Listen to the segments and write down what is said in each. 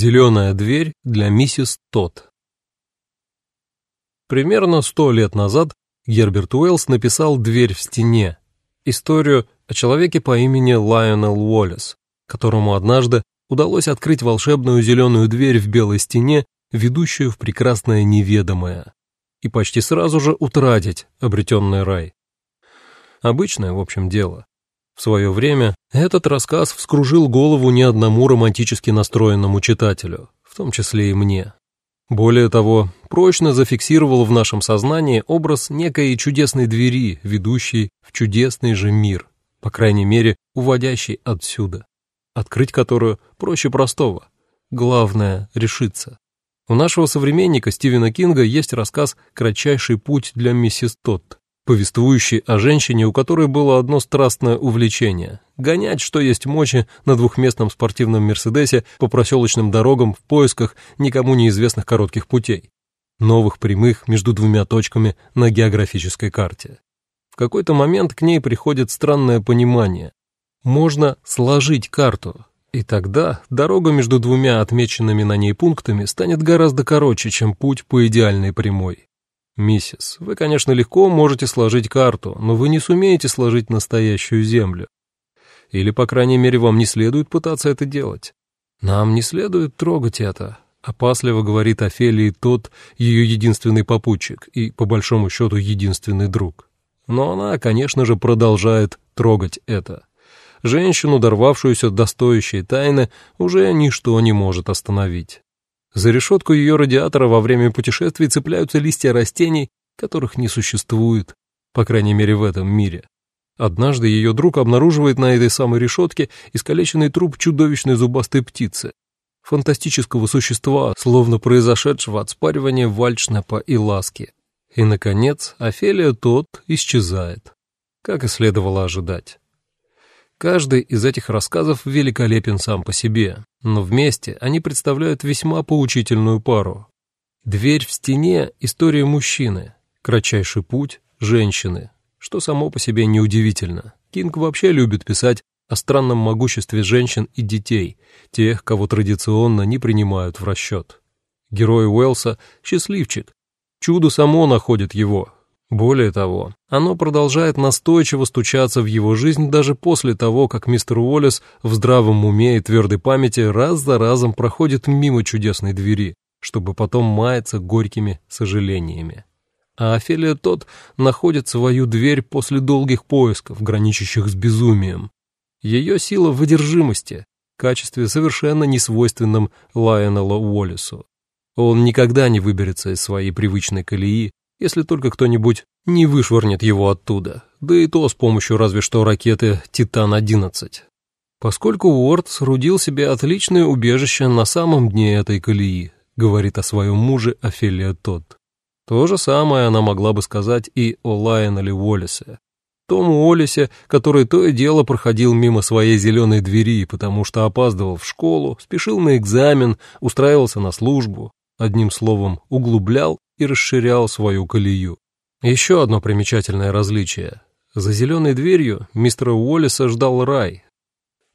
Зеленая дверь для миссис Тот. Примерно сто лет назад Герберт Уэллс написал «Дверь в стене» — историю о человеке по имени Лайонел Уоллес, которому однажды удалось открыть волшебную зеленую дверь в белой стене, ведущую в прекрасное неведомое, и почти сразу же утратить обретенный рай. Обычное, в общем, дело. В свое время этот рассказ вскружил голову не одному романтически настроенному читателю, в том числе и мне. Более того, прочно зафиксировал в нашем сознании образ некой чудесной двери, ведущей в чудесный же мир, по крайней мере, уводящей отсюда, открыть которую проще простого. Главное — решиться. У нашего современника Стивена Кинга есть рассказ «Кратчайший путь для миссис Тотт», повествующий о женщине, у которой было одно страстное увлечение — гонять, что есть мочи, на двухместном спортивном «Мерседесе» по проселочным дорогам в поисках никому неизвестных коротких путей, новых прямых между двумя точками на географической карте. В какой-то момент к ней приходит странное понимание. Можно сложить карту, и тогда дорога между двумя отмеченными на ней пунктами станет гораздо короче, чем путь по идеальной прямой. «Миссис, вы, конечно, легко можете сложить карту, но вы не сумеете сложить настоящую землю. Или, по крайней мере, вам не следует пытаться это делать. Нам не следует трогать это», — опасливо говорит Офелии тот, ее единственный попутчик и, по большому счету, единственный друг. Но она, конечно же, продолжает трогать это. Женщину, дорвавшуюся до стоящей тайны, уже ничто не может остановить. За решетку ее радиатора во время путешествий цепляются листья растений, которых не существует, по крайней мере в этом мире. Однажды ее друг обнаруживает на этой самой решетке искалеченный труп чудовищной зубастой птицы, фантастического существа, словно произошедшего от спаривания вальшнепа и ласки. И, наконец, Офелия тот исчезает, как и следовало ожидать. Каждый из этих рассказов великолепен сам по себе, но вместе они представляют весьма поучительную пару. Дверь в стене — история мужчины, кратчайший путь — женщины, что само по себе неудивительно. Кинг вообще любит писать о странном могуществе женщин и детей, тех, кого традиционно не принимают в расчет. Герой Уэлса — счастливчик. Чудо само находит его, более того, оно продолжает настойчиво стучаться в его жизнь даже после того, как мистер Уоллес в здравом уме и твердой памяти раз за разом проходит мимо чудесной двери, чтобы потом маяться горькими сожалениями. А Офелия тот находит свою дверь после долгих поисков, граничащих с безумием. Ее сила в выдержимости, качестве совершенно несвойственном Лайонеллу Уоллесу. Он никогда не выберется из своей привычной колеи, если только кто-нибудь не вышвырнет его оттуда, да и то с помощью разве что ракеты «Титан-11». Поскольку Уорд соорудил себе отличное убежище на самом дне этой колеи, говорит о своем муже Офелия Тодд. То же самое она могла бы сказать и о Лайонеле Уоллесе. Том Уоллесе, который то и дело проходил мимо своей зеленой двери, потому что опаздывал в школу, спешил на экзамен, устраивался на службу, одним словом, углублял и расширял свою колею. Еще одно примечательное различие. За зеленой дверью мистера Уоллеса ждал рай.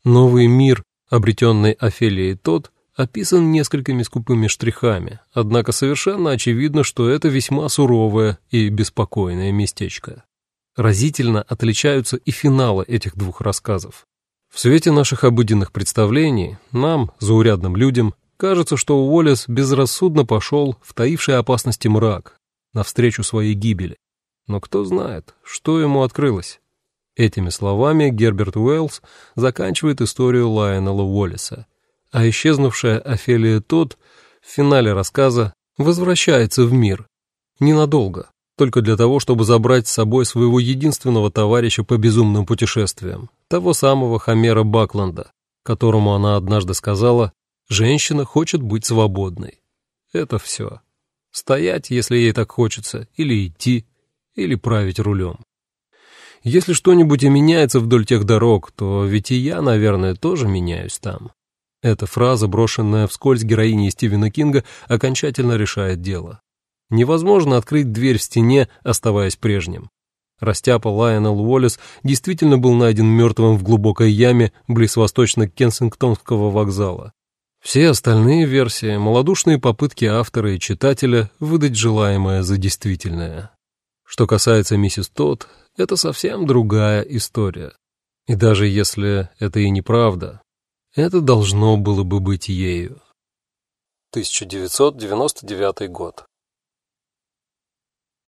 Новый мир, обретенный Офелией тот, описан несколькими скупыми штрихами, однако совершенно очевидно, что это весьма суровое и беспокойное местечко. Разительно отличаются и финалы этих двух рассказов. В свете наших обыденных представлений, нам, заурядным людям, Кажется, что Уоллес безрассудно пошел в таивший опасности мрак, навстречу своей гибели. Но кто знает, что ему открылось. Этими словами Герберт Уэллс заканчивает историю Лайонела Уоллеса, а исчезнувшая Офелия Тодд в финале рассказа возвращается в мир. Ненадолго, только для того, чтобы забрать с собой своего единственного товарища по безумным путешествиям, того самого Хомера Бакланда, которому она однажды сказала Женщина хочет быть свободной. Это все. Стоять, если ей так хочется, или идти, или править рулем. Если что-нибудь и меняется вдоль тех дорог, то ведь и я, наверное, тоже меняюсь там. Эта фраза, брошенная вскользь героиней Стивена Кинга, окончательно решает дело. Невозможно открыть дверь в стене, оставаясь прежним. Растяпа Лайонел Уоллес действительно был найден мертвым в глубокой яме близ восточно-кенсингтонского вокзала. Все остальные версии — малодушные попытки автора и читателя выдать желаемое за действительное. Что касается миссис Тодд, это совсем другая история. И даже если это и неправда, это должно было бы быть ею. 1999 год.